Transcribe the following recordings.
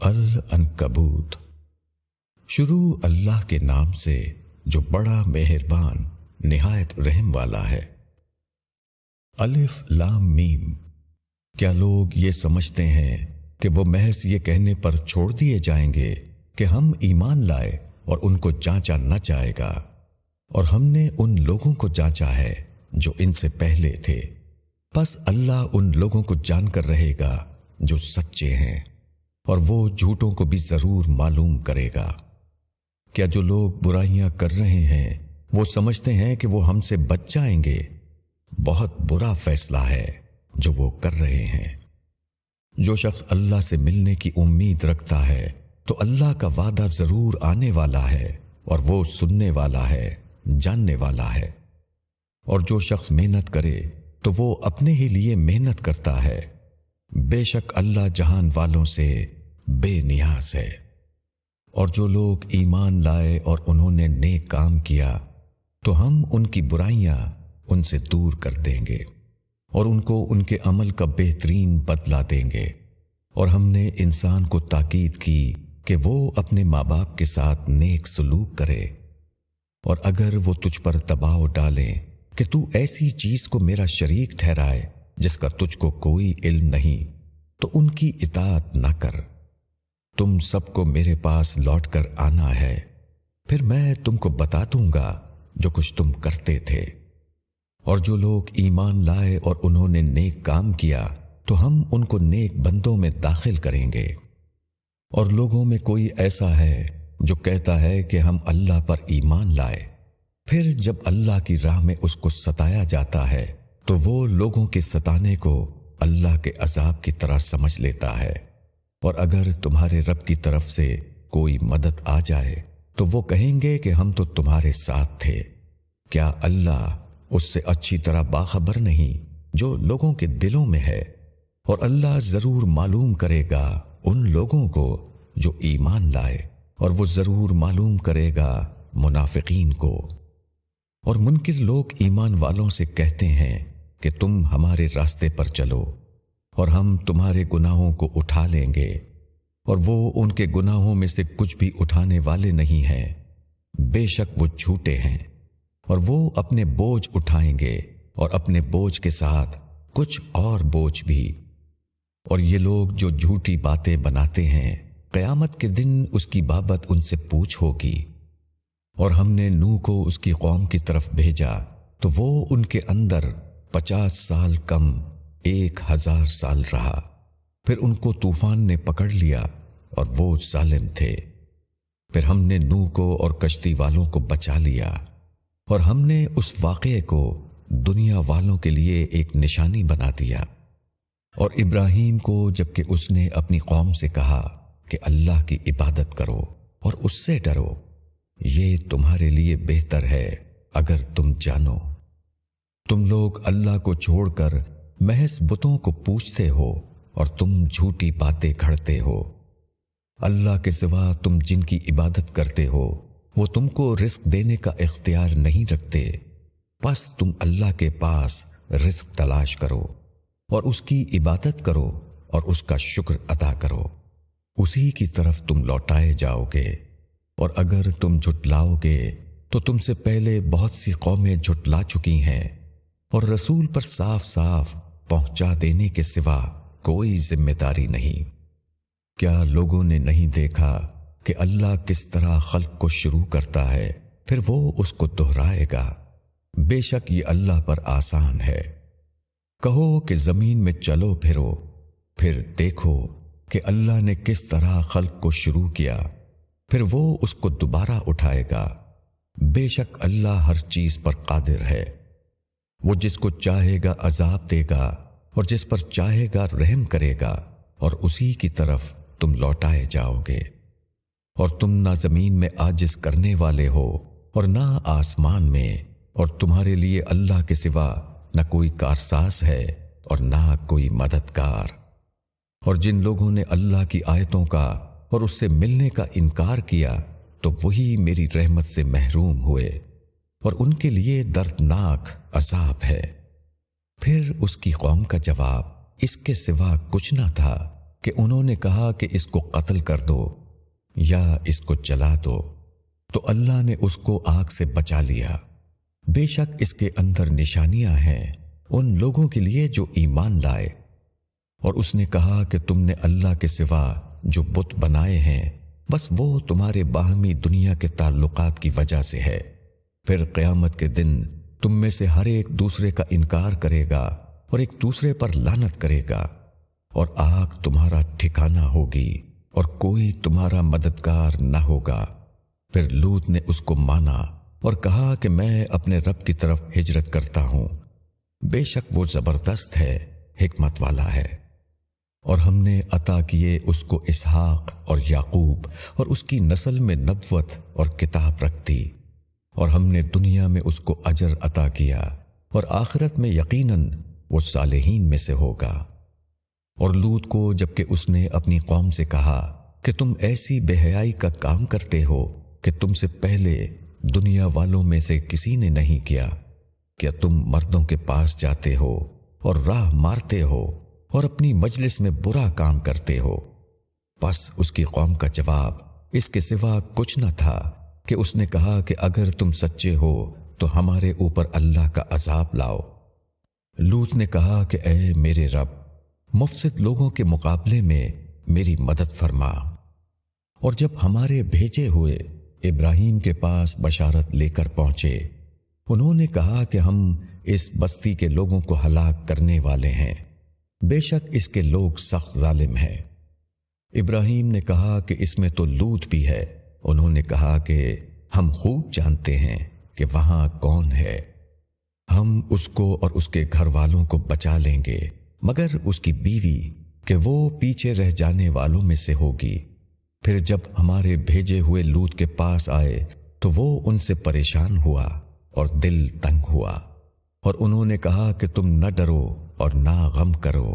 العنکبوت۔ شروع اللہ کے نام سے جو بڑا مہربان، نہایت رحم والا ہے۔ الف لام میم۔ کیا لوگ یہ سمجھتے ہیں کہ وہ محض یہ کہنے پر چھوڑ دیے جائیں گے کہ ہم ایمان لائے اور ان کو جانچا نہ جائے گا؟ اور ہم نے ان لوگوں کو جانچا ہے جو ان سے پہلے تھے۔ بس اللہ ان لوگوں کو جان کر رہے گا جو سچے ہیں۔ اور وہ جھوٹوں کو بھی ضرور معلوم کرے گا۔ کیا جو لوگ برائیاں کر رہے ہیں، وہ سمجھتے ہیں کہ وہ ہم سے بچ جائیں گے؟ بہت برا فیصلہ ہے جو وہ کر رہے ہیں۔ جو شخص اللہ سے ملنے کی امید رکھتا ہے، تو اللہ کا وعدہ ضرور آنے والا ہے اور وہ سننے والا ہے، جاننے والا ہے۔ اور جو شخص محنت کرے، تو وہ اپنے ہی لیے محنت کرتا ہے۔ بے شک اللہ جہان والوں سے بے نیاز ہے۔ اور جو لوگ ایمان لائے اور انہوں نے نیک کام کیا، تو ہم ان کی برائیاں ان سے دور کر دیں گے اور ان کو ان کے عمل کا بہترین بدلا دیں گے۔ اور ہم نے انسان کو تاکید کی کہ وہ اپنے ماں باپ کے ساتھ نیک سلوک کرے۔ اور اگر وہ تجھ پر دباؤ ڈالیں کہ تو ایسی چیز کو میرا شریک ٹھہرائے جس کا تجھ کو کوئی علم نہیں، تو ان کی اطاعت نہ کر۔ تم سب کو میرے پاس لوٹ کر آنا ہے۔ پھر میں تم کو بتا دوں گا جو کچھ تم کرتے تھے۔ اور جو لوگ ایمان لائے اور انہوں نے نیک کام کیا، تو ہم ان کو نیک بندوں میں داخل کریں گے۔ اور لوگوں میں کوئی ایسا ہے جو کہتا ہے کہ ہم اللہ پر ایمان لائے۔ پھر جب اللہ کی راہ میں اس کو ستایا جاتا ہے، تو وہ لوگوں کے ستانے کو اللہ کے عذاب کی طرح سمجھ لیتا ہے۔ اور اگر تمہارے رب کی طرف سے کوئی مدد آ جائے، تو وہ کہیں گے کہ ہم تو تمہارے ساتھ تھے۔ کیا اللہ اس سے اچھی طرح باخبر نہیں جو لوگوں کے دلوں میں ہے؟ اور اللہ ضرور معلوم کرے گا ان لوگوں کو جو ایمان لائے، اور وہ ضرور معلوم کرے گا منافقین کو۔ اور منکر لوگ ایمان والوں سے کہتے ہیں کہ تم ہمارے راستے پر چلو۔ اور ہم تمہارے گناہوں کو اٹھا لیں گے۔ اور وہ ان کے گناہوں میں سے کچھ بھی اٹھانے والے نہیں ہیں۔ بے شک وہ جھوٹے ہیں۔ اور وہ اپنے بوجھ اٹھائیں گے اور اپنے بوجھ کے ساتھ کچھ اور بوجھ بھی۔ اور یہ لوگ جو جھوٹی باتیں بناتے ہیں، قیامت کے دن اس کی بابت ان سے پوچھ ہوگی۔ اور ہم نے نو کو اس کی قوم کی طرف بھیجا، تو وہ ان کے اندر پچاس سال کم ایک ہزار سال رہا۔ پھر ان کو طوفان نے پکڑ لیا اور وہ ظالم تھے۔ پھر ہم نے نو کو اور کشتی والوں کو بچا لیا۔ اور ہم نے اس واقعے کو دنیا والوں کے لیے ایک نشانی بنا دیا۔ اور ابراہیم کو جبکہ اس نے اپنی قوم سے کہا کہ اللہ کی عبادت کرو اور اس سے ڈرو، یہ تمہارے لیے بہتر ہے اگر تم جانو۔ تم لوگ اللہ کو چھوڑ کر محض بتوں کو پوچھتے ہو اور تم جھوٹی باتیں کھڑتے ہو۔ اللہ کے سوا تم جن کی عبادت کرتے ہو، وہ تم کو رزق دینے کا اختیار نہیں رکھتے۔ بس تم اللہ کے پاس رزق تلاش کرو اور اس کی عبادت کرو اور اس کا شکر ادا کرو۔ اسی کی طرف تم لوٹائے جاؤ گے اور اگر تم جھٹلاؤ گے، تو تم سے پہلے بہت سی قومیں جھٹلا چکی ہیں اور رسول پر صاف صاف پہنچا دینے کے سوا کوئی ذمہ داری نہیں۔ کیا لوگوں نے نہیں دیکھا کہ اللہ کس طرح خلق کو شروع کرتا ہے، پھر وہ اس کو دہرائے گا۔ بے شک یہ اللہ پر آسان ہے۔ کہو کہ زمین میں چلو پھرو، پھر دیکھو کہ اللہ نے کس طرح خلق کو شروع کیا، پھر وہ اس کو دوبارہ اٹھائے گا۔ بے شک اللہ ہر چیز پر قادر ہے۔ وہ جس کو چاہے گا عذاب دے گا اور جس پر چاہے گا رحم کرے گا اور اسی کی طرف تم لوٹائے جاؤ گے اور تم نہ زمین میں آجز کرنے والے ہو اور نہ آسمان میں اور تمہارے لیے اللہ کے سوا نہ کوئی کارساز ہے اور نہ کوئی مددگار اور جن لوگوں نے اللہ کی آیتوں کا اور اس سے ملنے کا انکار کیا تو وہی میری رحمت سے محروم ہوئے اور ان کے لیے دردناک عذاب ہے۔ پھر اس کی قوم کا جواب اس کے سوا کچھ نہ تھا کہ انہوں نے کہا کہ اس کو قتل کر دو یا اس کو جلا دو۔ تو اللہ نے اس کو آگ سے بچا لیا۔ بے شک اس کے اندر نشانیاں ہیں ان لوگوں کے لیے جو ایمان لائے۔ اور اس نے کہا کہ تم نے اللہ کے سوا جو بت بنائے ہیں، بس وہ تمہارے باہمی دنیا کے تعلقات کی وجہ سے ہے۔ پھر قیامت کے دن تم میں سے ہر ایک دوسرے کا انکار کرے گا اور ایک دوسرے پر لانت کرے گا اور آگ تمہارا ٹھکانہ ہوگی اور کوئی تمہارا مددگار نہ ہوگا۔ پھر لوت نے اس کو مانا اور کہا کہ میں اپنے رب کی طرف ہجرت کرتا ہوں۔ بے شک وہ زبردست ہے، حکمت والا ہے۔ اور ہم نے عطا کیے اس کو اسحاق اور یعقوب اور اس کی نسل میں نبوت اور کتاب رکھ دی۔ اور ہم نے دنیا میں اس کو اجر عطا کیا اور آخرت میں یقیناً وہ صالحین میں سے ہوگا۔ اور لوت کو جبکہ اس نے اپنی قوم سے کہا کہ تم ایسی بے حیائی کا کام کرتے ہو کہ تم سے پہلے دنیا والوں میں سے کسی نے نہیں کیا کیا تم مردوں کے پاس جاتے ہو اور راہ مارتے ہو اور اپنی مجلس میں برا کام کرتے ہو۔ بس اس کی قوم کا جواب اس کے سوا کچھ نہ تھا۔ کہ اس نے کہا کہ اگر تم سچے ہو تو ہمارے اوپر اللہ کا عذاب لاؤ۔ لوت نے کہا کہ اے میرے رب، مفسد لوگوں کے مقابلے میں میری مدد فرما۔ اور جب ہمارے بھیجے ہوئے ابراہیم کے پاس بشارت لے کر پہنچے، انہوں نے کہا کہ ہم اس بستی کے لوگوں کو ہلاک کرنے والے ہیں۔ بے شک اس کے لوگ سخت ظالم ہیں۔ ابراہیم نے کہا کہ اس میں تو لوت بھی ہے۔ انہوں نے کہا کہ ہم خوب جانتے ہیں کہ وہاں کون ہے۔ ہم اس کو اور اس کے گھر والوں کو بچا لیں گے، مگر اس کی بیوی کہ وہ پیچھے رہ جانے والوں میں سے ہوگی۔ پھر جب ہمارے بھیجے ہوئے لوت کے پاس آئے تو وہ ان سے پریشان ہوا اور دل تنگ ہوا۔ اور انہوں نے کہا کہ تم نہ ڈرو اور نہ غم کرو،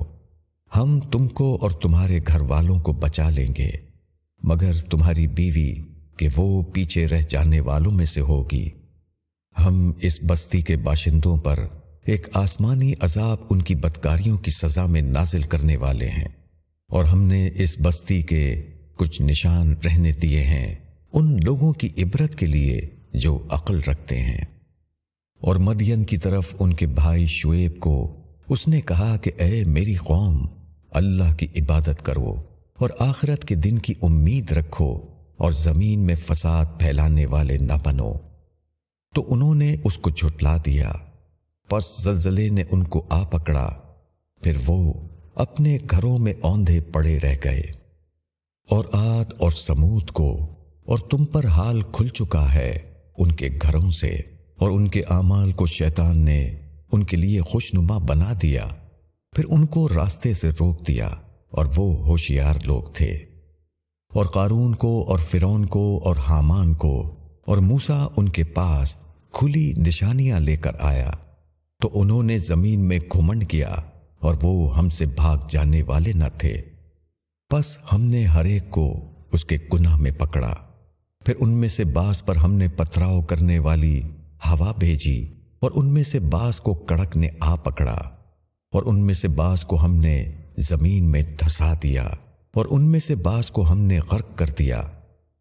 ہم تم کو اور تمہارے گھر والوں کو بچا لیں گے، مگر تمہاری بیوی کہ وہ پیچھے رہ جانے والوں میں سے ہوگی۔ ہم اس بستی کے باشندوں پر ایک آسمانی عذاب ان کی بدکاریوں کی سزا میں نازل کرنے والے ہیں۔ اور ہم نے اس بستی کے کچھ نشان رہنے دیے ہیں ان لوگوں کی عبرت کے لیے جو عقل رکھتے ہیں۔ اور مدین کی طرف ان کے بھائی شعیب کو اس نے کہا کہ اے میری قوم، اللہ کی عبادت کرو اور آخرت کے دن کی امید رکھو۔ اور زمین میں فساد پھیلانے والے نہ بنو تو انہوں نے اس کو چھٹلا دیا۔ پس زلزلے نے ان کو آ پکڑا۔ پھر وہ اپنے گھروں میں اوندھے پڑے رہ گئے۔ اور آت اور سمود کو، اور تم پر حال کھل چکا ہے ان کے گھروں سے۔ اور ان کے اعمال کو شیطان نے ان کے لیے خوشنما بنا دیا۔ پھر ان کو راستے سے روک دیا اور وہ ہوشیار لوگ تھے۔ اور قارون کو اور فرون کو اور حامان کو اور موسا ان کے پاس کھلی نشانیاں لے کر آیا۔ تو انہوں نے زمین میں گھمنڈ کیا اور وہ ہم سے بھاگ جانے والے نہ تھے۔ بس ہم نے ہر ایک کو اس کے گناہ میں پکڑا۔ پھر ان میں سے باس پر ہم نے پتھراؤ کرنے والی ہوا بھیجی اور ان میں سے باس کو کڑک نے آ پکڑا اور ان میں سے باس کو ہم نے زمین میں دھسا دیا۔ اور ان میں سے باس کو ہم نے غرق کر دیا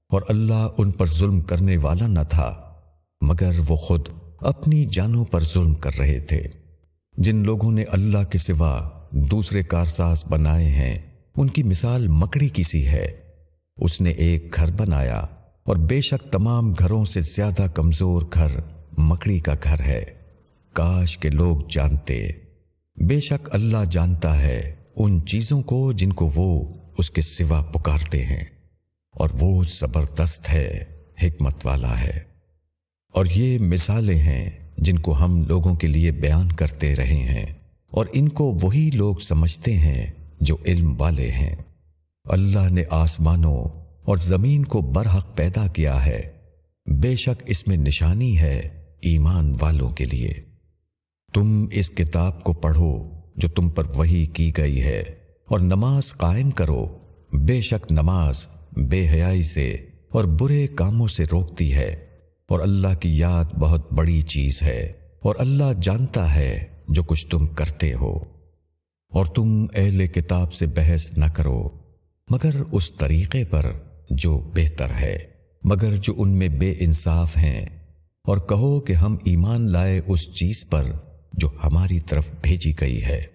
اور اللہ ان پر ظلم کرنے والا نہ تھا، مگر وہ خود اپنی جانوں پر ظلم کر رہے تھے۔ جن لوگوں نے اللہ کے سوا دوسرے کارساز بنائے ہیں، ان کی مثال مکڑی کی سی ہے۔ اس نے ایک گھر بنایا اور بے شک تمام گھروں سے زیادہ کمزور گھر مکڑی کا گھر ہے۔ کاش کے لوگ جانتے۔ بے شک اللہ جانتا ہے ان چیزوں کو جن کو وہ اس کے سوا پکارتے ہیں۔ اور وہ زبردست ہے، حکمت والا ہے۔ اور یہ مثالیں ہیں جن کو ہم لوگوں کے لیے بیان کرتے رہے ہیں۔ اور ان کو وہی لوگ سمجھتے ہیں جو علم والے ہیں۔ اللہ نے آسمانوں اور زمین کو برحق پیدا کیا ہے۔ بے شک اس میں نشانی ہے ایمان والوں کے لیے۔ تم اس کتاب کو پڑھو جو تم پر وہی کی گئی ہے۔ اور نماز قائم کرو۔ بے شک نماز بے حیائی سے اور برے کاموں سے روکتی ہے۔ اور اللہ کی یاد بہت بڑی چیز ہے۔ اور اللہ جانتا ہے جو کچھ تم کرتے ہو۔ اور تم اہل کتاب سے بحث نہ کرو۔ مگر اس طریقے پر جو بہتر ہے۔ مگر جو ان میں بے انصاف ہیں۔ اور کہو کہ ہم ایمان لائے اس چیز پر جو ہماری طرف بھیجی گئی ہے۔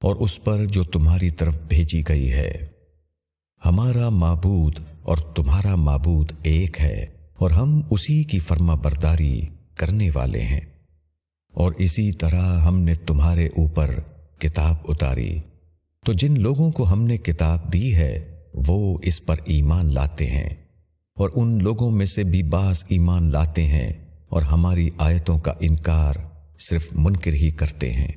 اور اس پر جو تمہاری طرف بھیجی گئی ہے۔ ہمارا معبود اور تمہارا معبود ایک ہے اور ہم اسی کی فرما برداری کرنے والے ہیں۔ اور اسی طرح ہم نے تمہارے اوپر کتاب اتاری۔ تو جن لوگوں کو ہم نے کتاب دی ہے، وہ اس پر ایمان لاتے ہیں۔ اور ان لوگوں میں سے بھی بعض ایمان لاتے ہیں اور ہماری آیتوں کا انکار صرف منکر ہی کرتے ہیں۔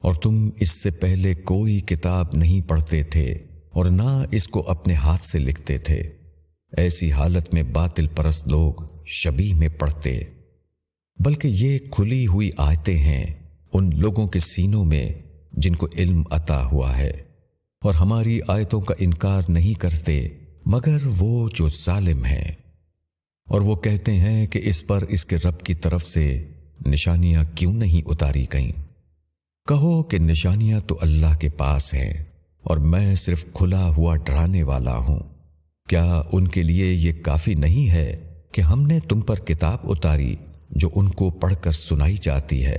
اور تم اس سے پہلے کوئی کتاب نہیں پڑھتے تھے اور نہ اس کو اپنے ہاتھ سے لکھتے تھے۔ ایسی حالت میں باطل پرست لوگ شبی میں پڑھتے۔ بلکہ یہ کھلی ہوئی آیتیں ہیں ان لوگوں کے سینوں میں جن کو علم عطا ہوا ہے۔ اور ہماری آیتوں کا انکار نہیں کرتے، مگر وہ جو ظالم ہیں۔ اور وہ کہتے ہیں کہ اس پر اس کے رب کی طرف سے نشانیاں کیوں نہیں اتاری گئیں؟ کہو کہ نشانیاں تو اللہ کے پاس ہیں اور میں صرف کھلا ہوا ڈرانے والا ہوں۔ کیا ان کے لیے یہ کافی نہیں ہے کہ ہم نے تم پر کتاب اتاری جو ان کو پڑھ کر سنائی جاتی ہے؟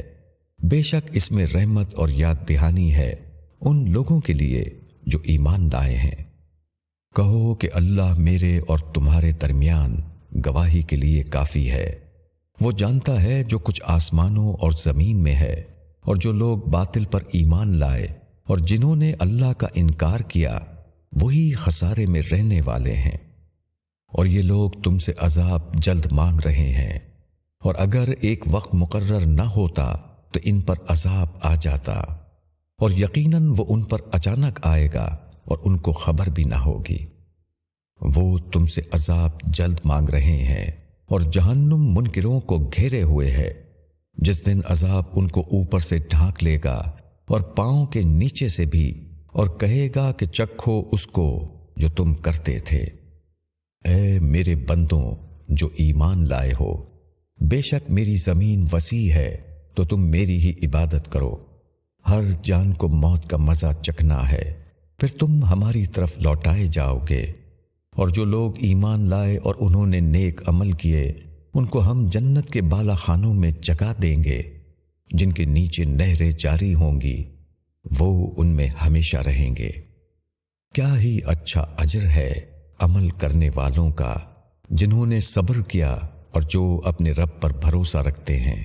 بے شک اس میں رحمت اور یاد دہانی ہے ان لوگوں کے لیے جو ایمان لائے ہیں۔ کہو کہ اللہ میرے اور تمہارے درمیان گواہی کے لیے کافی ہے۔ وہ جانتا ہے جو کچھ آسمانوں اور زمین میں ہے۔ اور جو لوگ باطل پر ایمان لائے اور جنہوں نے اللہ کا انکار کیا، وہی خسارے میں رہنے والے ہیں۔ اور یہ لوگ تم سے عذاب جلد مانگ رہے ہیں۔ اور اگر ایک وقت مقرر نہ ہوتا تو ان پر عذاب آ جاتا۔ اور یقیناً وہ ان پر اچانک آئے گا اور ان کو خبر بھی نہ ہوگی۔ وہ تم سے عذاب جلد مانگ رہے ہیں اور جہنم منکروں کو گھیرے ہوئے ہے۔ جس دن عذاب ان کو اوپر سے ڈھانک لے گا اور پاؤں کے نیچے سے بھی، اور کہے گا کہ چکھو اس کو جو تم کرتے تھے۔ اے میرے بندوں، جو ایمان لائے ہو، بے شک میری زمین وسیع ہے، تو تم میری ہی عبادت کرو۔ ہر جان کو موت کا مزہ چکھنا ہے، پھر تم ہماری طرف لوٹائے جاؤ گے۔ اور جو لوگ ایمان لائے اور انہوں نے نیک عمل کیے ان کو ہم جنت کے بالا خانوں میں جگہ دیں گے۔ جن کے نیچے نہریں جاری ہوں گی، وہ ان میں ہمیشہ رہیں گے۔ کیا ہی اچھا اجر ہے عمل کرنے والوں کا، جنہوں نے صبر کیا اور جو اپنے رب پر بھروسہ رکھتے ہیں۔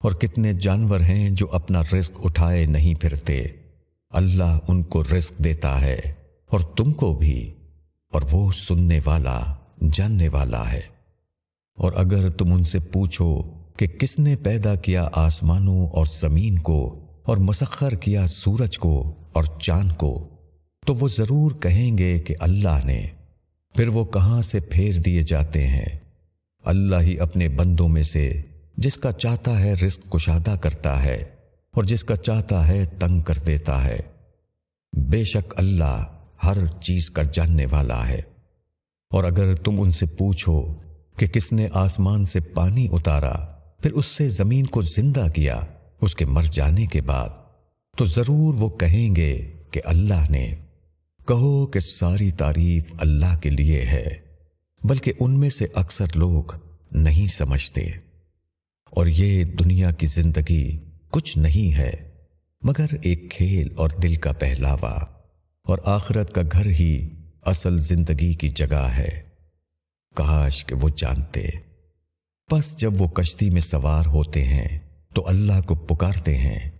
اور کتنے جانور ہیں جو اپنا رزق اٹھائے نہیں پھرتے۔ اللہ ان کو رزق دیتا ہے اور تم کو بھی، اور وہ سننے والا، جاننے والا ہے۔ اور اگر تم ان سے پوچھو کہ کس نے پیدا کیا آسمانوں اور زمین کو اور مسخر کیا سورج کو اور چاند کو، تو وہ ضرور کہیں گے کہ اللہ نے۔ پھر وہ کہاں سے پھیر دیے جاتے ہیں؟ اللہ ہی اپنے بندوں میں سے جس کا چاہتا ہے رزق کشادہ کرتا ہے اور جس کا چاہتا ہے تنگ کر دیتا ہے۔ بے شک اللہ ہر چیز کا جاننے والا ہے۔ اور اگر تم ان سے پوچھو کہ کس نے آسمان سے پانی اتارا، پھر اس سے زمین کو زندہ کیا، اس کے مر جانے کے بعد۔ تو ضرور وہ کہیں گے کہ اللہ نے، کہو کہ ساری تعریف اللہ کے لیے ہے، بلکہ ان میں سے اکثر لوگ نہیں سمجھتے۔ اور یہ دنیا کی زندگی کچھ نہیں ہے، مگر ایک کھیل اور دل کا پہلاوا، اور آخرت کا گھر ہی اصل زندگی کی جگہ ہے۔ کاش کہ وہ جانتے۔ بس جب وہ کشتی میں سوار ہوتے ہیں تو اللہ کو پکارتے ہیں۔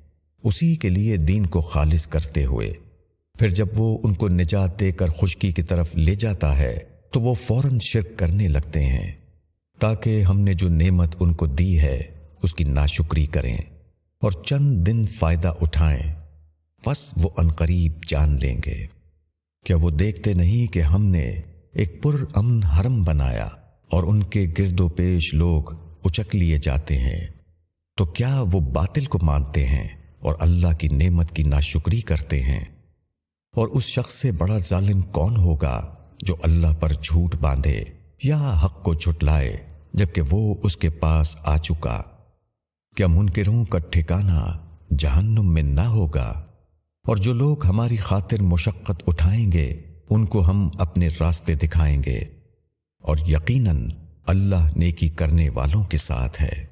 اسی کے لیے دین کو خالص کرتے ہوئے۔ پھر جب وہ ان کو نجات دے کر خشکی کی طرف لے جاتا ہے تو وہ فوراً شرک کرنے لگتے ہیں۔ تاکہ ہم نے جو نعمت ان کو دی ہے، اس کی ناشکری کریں اور چند دن فائدہ اٹھائیں۔ بس وہ انقریب جان لیں گے۔ کیا وہ دیکھتے نہیں کہ ہم نے ایک پر امن حرم بنایا اور ان کے گرد و پیش لوگ اچک لیے جاتے ہیں۔ تو کیا وہ باطل کو مانتے ہیں اور اللہ کی نعمت کی ناشکری کرتے ہیں؟ اور اس شخص سے بڑا ظالم کون ہوگا جو اللہ پر جھوٹ باندھے یا حق کو جھٹلائے جبکہ وہ اس کے پاس آ چکا؟ کیا منکروں کا ٹھکانہ جہنم میں نہ ہوگا؟ اور جو لوگ ہماری خاطر مشقت اٹھائیں گے ان کو ہم اپنے راستے دکھائیں گے اور یقیناً اللہ نیکی کرنے والوں کے ساتھ ہے۔